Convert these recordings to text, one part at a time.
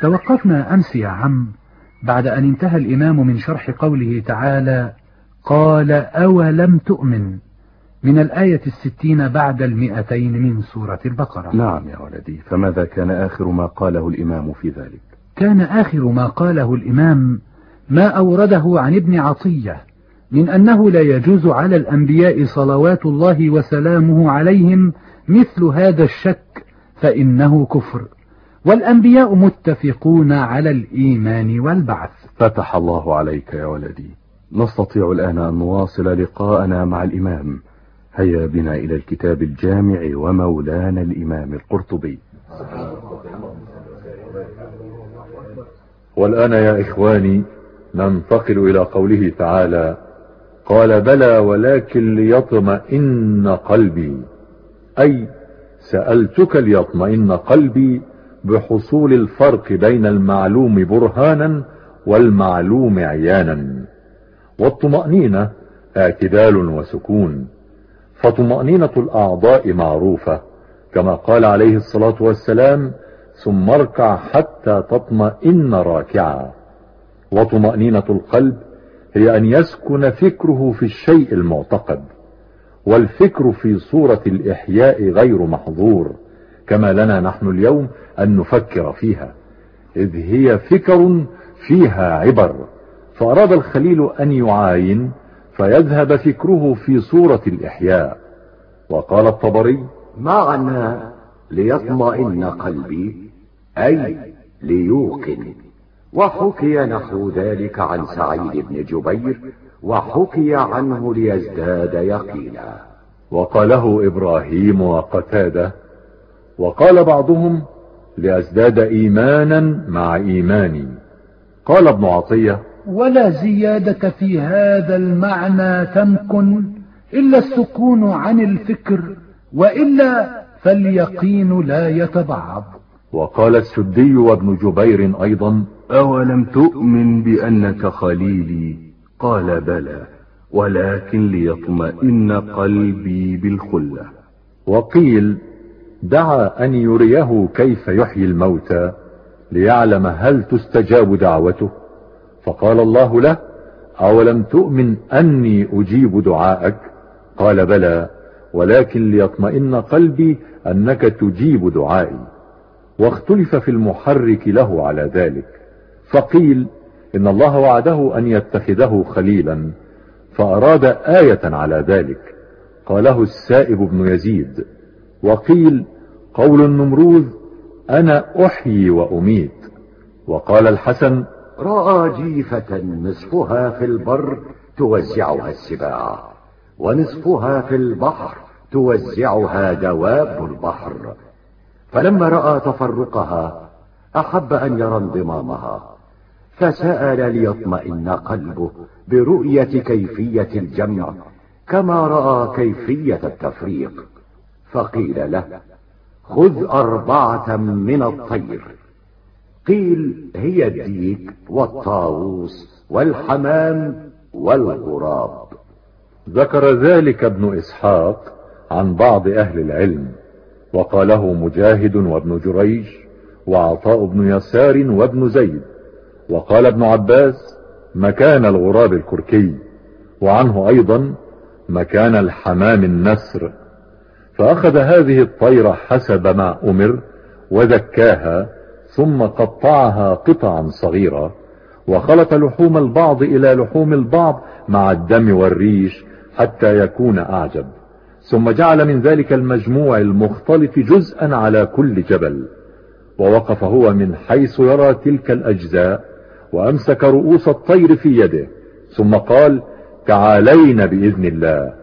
توقفنا أمس يا عم بعد أن انتهى الإمام من شرح قوله تعالى قال أولم تؤمن من الآية الستين بعد المئتين من سورة البقرة. نعم يا ولدي فماذا كان آخر ما قاله الإمام في ذلك؟ كان آخر ما قاله الإمام ما أورده عن ابن عطية من أنه لا يجوز على الأنبياء صلوات الله وسلامه عليهم مثل هذا الشك فإنه كفر. والأنبياء متفقون على الإيمان والبعث. فتح الله عليك يا ولدي. نستطيع الآن أن نواصل لقاءنا مع الإمام. هيا بنا إلى الكتاب الجامع ومولانا الإمام القرطبي. والآن يا إخواني ننتقل إلى قوله تعالى قال بلى ولكن ليطمئن قلبي. أي سألتك ليطمئن قلبي بحصول الفرق بين المعلوم برهانا والمعلوم عيانا. والطمأنينة اعتدال وسكون. فطمأنينة الأعضاء معروفة كما قال عليه الصلاة والسلام ثم اركع حتى تطمئن راكعا. وطمأنينة القلب هي أن يسكن فكره في الشيء المعتقد والفكر في صورة الإحياء غير محظور. كما لنا نحن اليوم أن نفكر فيها. إذ هي فكر فيها عبر. فأراد الخليل أن يعاين فيذهب فكره في صورة الإحياء. وقال الطبري معنى ليطمئن قلبي أي ليوقن. وحكي نحو ذلك عن سعيد بن جبير وحكي عنه ليزداد يقينا. وقاله إبراهيم وقتاده وقال بعضهم لأزداد إيمانا مع إيماني. قال ابن عطية ولا زيادة في هذا المعنى تمكن إلا السكون عن الفكر وإلا فاليقين لا يتبعض. وقال السدي وابن جبير أيضا أولم تؤمن بأنك خليلي؟ قال بلى ولكن ليطمئن قلبي بالخلة. وقيل دعا أن يريه كيف يحيي الموتى ليعلم هل تستجاب دعوته. فقال الله له أولم تؤمن أني أجيب دعاءك؟ قال بلى ولكن ليطمئن قلبي أنك تجيب دعائي. واختلف في المحرك له على ذلك. فقيل إن الله وعده أن يتخذه خليلا فأراد آية على ذلك. قاله السائب بن يزيد. وقيل قول النمروذ أنا أحيي وأميت. وقال الحسن رأى جيفة نصفها في البر توزعها السباع ونصفها في البحر توزعها دواب البحر. فلما رأى تفرقها أحب أن يرى انضمامها فسأل ليطمئن قلبه برؤية كيفية الجمع كما رأى كيفية التفريق. فقيل له خذ أربعة من الطير. قيل هي الديك والطاووس والحمام والغراب. ذكر ذلك ابن إسحاق عن بعض أهل العلم وقاله مجاهد وابن جريج وعطاء بن يسار وابن زيد وقال ابن عباس مكان الغراب الكركي وعنه أيضا مكان الحمام النسر. فأخذ هذه الطيرة حسب ما أمر وذكاها ثم قطعها قطعا صغيرة وخلط لحوم البعض إلى لحوم البعض مع الدم والريش حتى يكون أعجب. ثم جعل من ذلك المجموع المختلط جزءا على كل جبل ووقف هو من حيث يرى تلك الأجزاء وأمسك رؤوس الطير في يده ثم قال تعالين بإذن الله.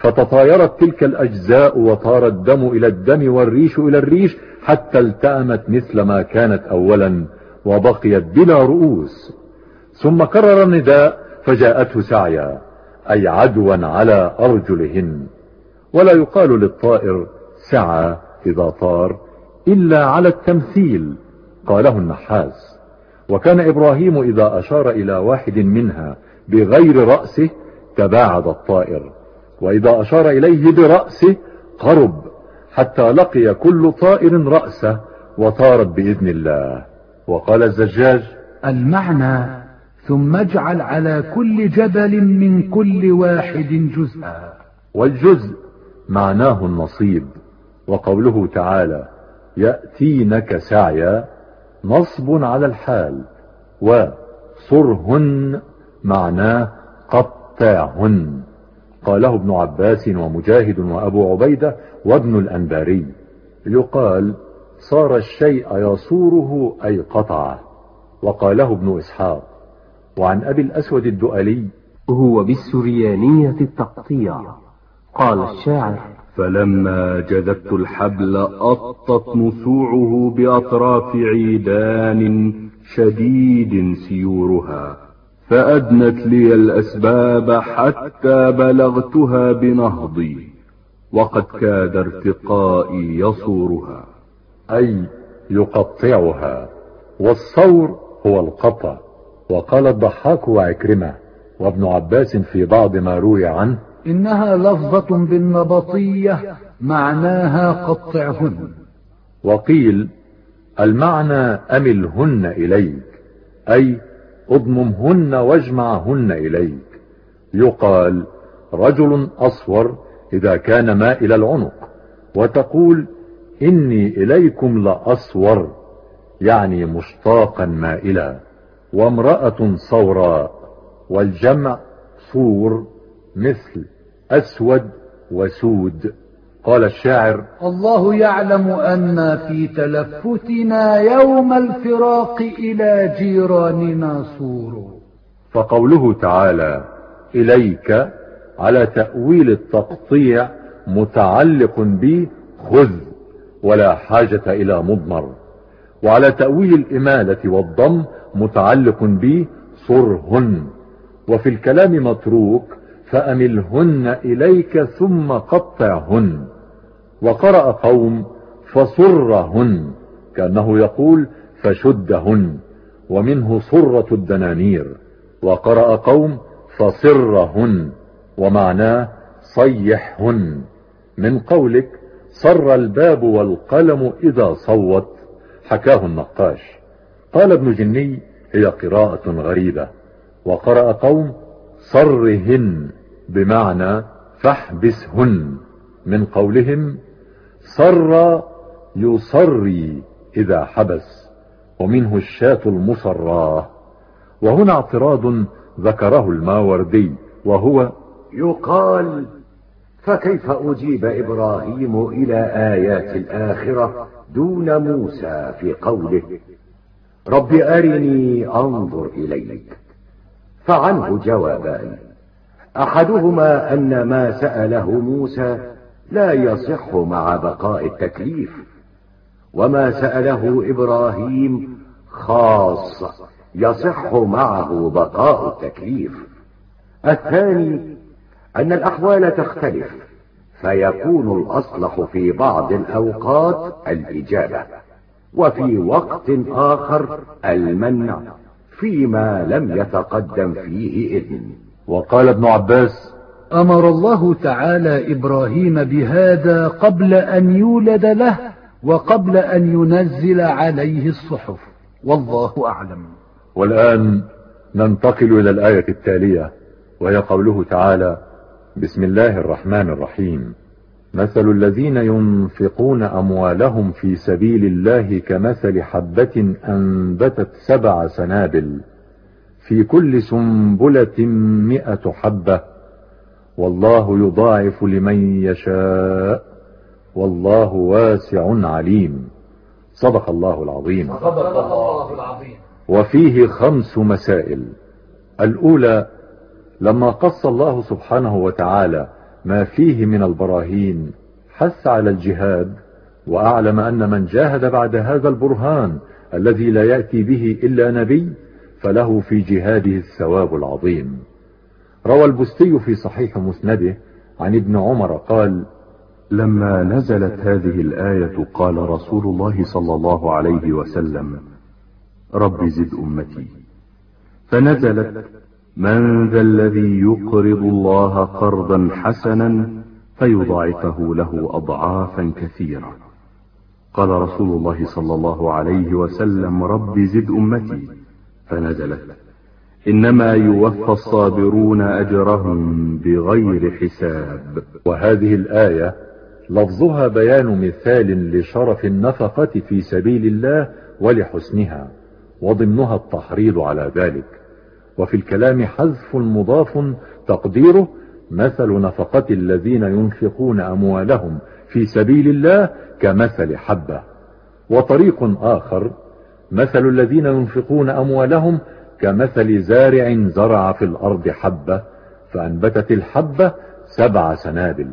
فتطايرت تلك الأجزاء وطار الدم إلى الدم والريش إلى الريش حتى التأمت مثل ما كانت أولا وبقيت بلا رؤوس. ثم كرر النداء فجاءته سعيا أي عدوا على أرجلهن. ولا يقال للطائر سعى إذا طار إلا على التمثيل قاله النحاس. وكان إبراهيم إذا أشار إلى واحد منها بغير رأسه تباعد الطائر. وإذا أشار إليه برأسه قرب حتى لقي كل طائر رأسه وطارت بإذن الله. وقال الزجاج المعنى ثم اجعل على كل جبل من كل واحد جزءا. والجزء معناه النصيب. وقوله تعالى يأتينك سعيا نصب على الحال وصرهن معناه قطعهن. قاله ابن عباس ومجاهد وأبو عبيدة وابن الأنباري يقال صار الشيء يصوره أي قطعه وقاله ابن إسحاق وعن أبي الأسود الدؤلي هو بالسريانية التقطيع. قال الشاعر فلما جذبت الحبل أطت نسوعه بأطراف عيدان شديد سيورها. فأدنت لي الأسباب حتى بلغتها بنهضي وقد كاد ارتقائي يصورها. أي يقطعها والصور هو القطع. وقال الضحاك وعكرمة وابن عباس في بعض ما روي عنه إنها لفظة بالنبطية معناها قطعهن. وقيل المعنى أملهن إليك أي اضممهن واجمعهن إليك. يقال رجل أصور إذا كان مائل العنق وتقول إني إليكم لأصور يعني مشتاقا مائلا وامرأة صوراء والجمع صور مثل أسود وسود. قال الشاعر الله يعلم أن في تلفتنا يوم الفراق إلى جيراننا صور فقوله تعالى إليك على تأويل التقطيع متعلق به خذ ولا حاجة إلى مضمر. وعلى تأويل الإمالة والضم متعلق به صرهن. وفي الكلام متروك فأملهن إليك ثم قطعهن. وقرأ قوم فصرهن كأنه يقول فشدهن ومنه صرة الدنانير وقرأ قوم فصرهن ومعناه صيحهن. من قولك صر الباب والقلم إذا صوت حكاه النقاش. قال ابن جني هي قراءة غريبة. وقرأ قوم صرهن بمعنى فاحبسهن. من قولهم صر يصري إذا حبس ومنه الشاة المصراه وهنا اعتراض ذكره الماوردي وهو يقال فكيف أجيب إبراهيم إلى آيات الآخرة دون موسى في قوله رب أرني أنظر إليك فعنه جوابان. أحدهما أن ما سأله موسى لا يصح مع بقاء التكليف. وما سأله إبراهيم خاص يصح معه بقاء التكليف. الثاني أن الأحوال تختلف فيكون الأصلح في بعض الأوقات الإجابة وفي وقت آخر المنع فيما لم يتقدم فيه إذن. وقال ابن عباس أمر الله تعالى إبراهيم بهذا قبل أن يولد له وقبل أن ينزل عليه الصحف. والله أعلم. والآن ننتقل إلى الآية التالية وهي قوله تعالى بسم الله الرحمن الرحيم. مثل الذين ينفقون أموالهم في سبيل الله كمثل حبة أنبتت سبع سنابل في كل سنبلة مئة حبة والله يضاعف لمن يشاء. والله واسع عليم. صدق الله العظيم. صدق الله العظيم. وفيه خمس مسائل. الأولى لما قص الله سبحانه وتعالى ما فيه من البراهين حث على الجهاد وأعلم أن من جاهد بعد هذا البرهان الذي لا يأتي به إلا نبي فله في جهاده الثواب العظيم. روى البستي في صحيح مسنده عن ابن عمر قال لما نزلت هذه الآية قال رسول الله صلى الله عليه وسلم رب زد أمتي. فنزلت من ذا الذي يقرض الله قرضا حسنا فيضاعفه له أضعافا كثيرة. قال رسول الله صلى الله عليه وسلم رب زد أمتي. فنزلت. إنما يوفى الصابرون أجرهم بغير حساب. وهذه الآية لفظها بيان مثال لشرف النفقة في سبيل الله ولحسنها وضمنها التحريض على ذلك. وفي الكلام حذف مضاف تقديره مثل نفقة الذين ينفقون أموالهم في سبيل الله كمثل حبة. وطريق آخر مثل الذين ينفقون أموالهم كمثل زارع زرع في الأرض حبة فأنبتت الحبة سبع سنابل.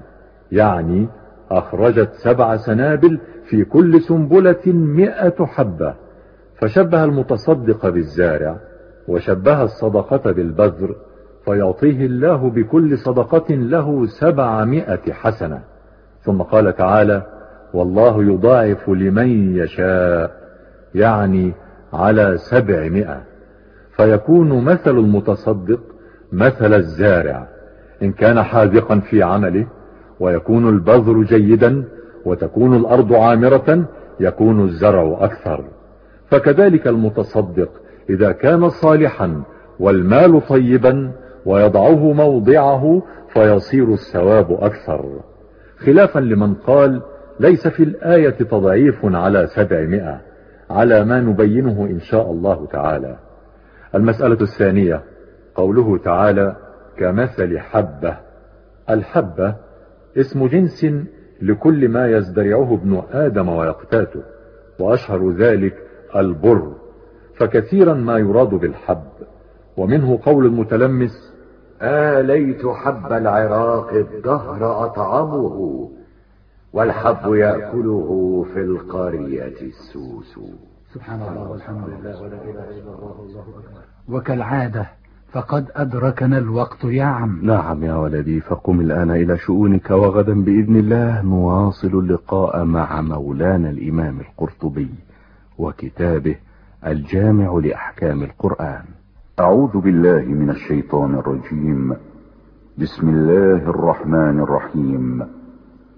يعني أخرجت سبع سنابل في كل سنبلة مئة حبة. فشبه المتصدق بالزارع وشبه الصدقة بالبذر فيعطيه الله بكل صدقة له سبعمائة حسنة. ثم قال تعالى والله يضاعف لمن يشاء يعني على سبعمائة. فيكون مثل المتصدق مثل الزارع إن كان حاذقا في عمله ويكون البذر جيدا وتكون الأرض عامرة يكون الزرع أكثر. فكذلك المتصدق إذا كان صالحا والمال طيبا ويضعه موضعه فيصير الثواب أكثر. خلافا لمن قال ليس في الآية تضعيف على سبعمائة على ما نبينه إن شاء الله تعالى. المسألة الثانية قوله تعالى كمثل حبة. الحبة اسم جنس لكل ما يزدرعه ابن آدم ويقتاته وأشهر ذلك البر. فكثيرا ما يراد بالحب ومنه قول المتلمس آليت حب العراق الدهر أطعمه والحب يأكله في القرية السوس سبحان الله والحمد لله. ولا إله إلا الله والله أكبر. وكالعادة فقد أدركنا الوقت يا عم. نعم يا ولدي فقم الآن إلى شؤونك وغدا بإذن الله نواصل اللقاء مع مولانا الإمام القرطبي وكتابه الجامع لأحكام القرآن. أعوذ بالله من الشيطان الرجيم. بسم الله الرحمن الرحيم.